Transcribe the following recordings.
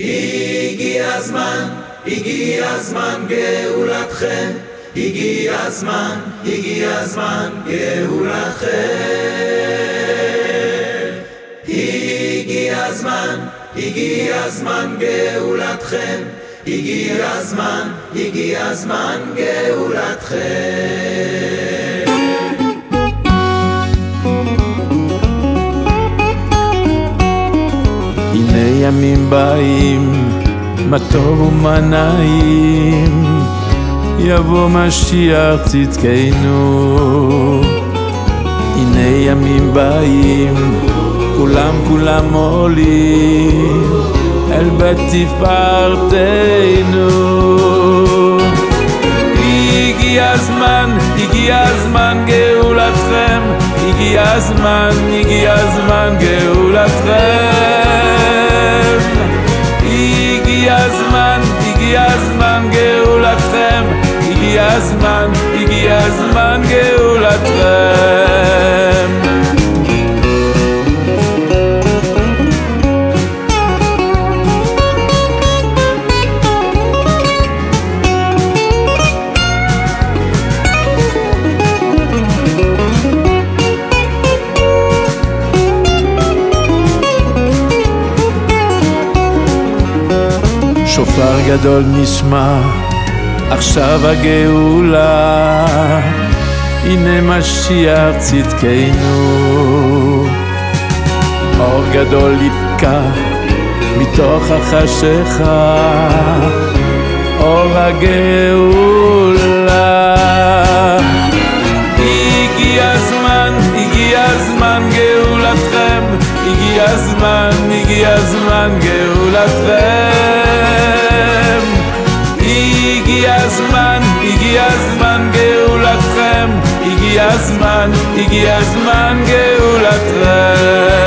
הגיע הזמן, הגיע הזמן גאולתכם, הגיע הזמן, הגיע הזמן גאולתכם. הגיע הזמן, הגיע הזמן גאולתכם, הגיע הזמן, הגיע הזמן גאולתכם. ימים באים, מה טוב ומה נעים, יבוא משיח צדקנו. הנה ימים באים, כולם כולם עולים, אל בית תפארתנו. הגיע הזמן, הגיע הזמן גאולתכם, הגיע הזמן, הגיע הזמן גאולתכם. הזמן, הגיע הזמן גאולתכם. שופר גדול נשמע עכשיו הגאולה, הנה משיח צדקנו. אור גדול יפקע מתוך החשיכה, אור הגאולה. הגיע הזמן, הגיע הזמן גאולתכם, הגיע הזמן, הגיע הזמן גאולתכם. הזמן, הגיע הזמן גאולתכם, הגיע הזמן, הגיע הזמן גאולתכם.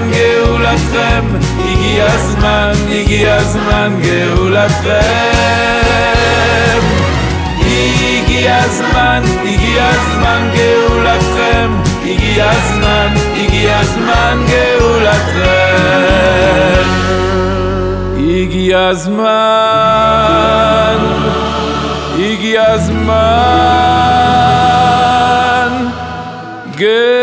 הזמן גאולתכם, הגיע הזמן, הגיע הזמן גאולתכם. הגיע הזמן, הגיע הזמן גאולתכם, הגיע הזמן, הגיע הזמן גאולתכם. הגיע הזמן, הגיע הזמן גאולתכם.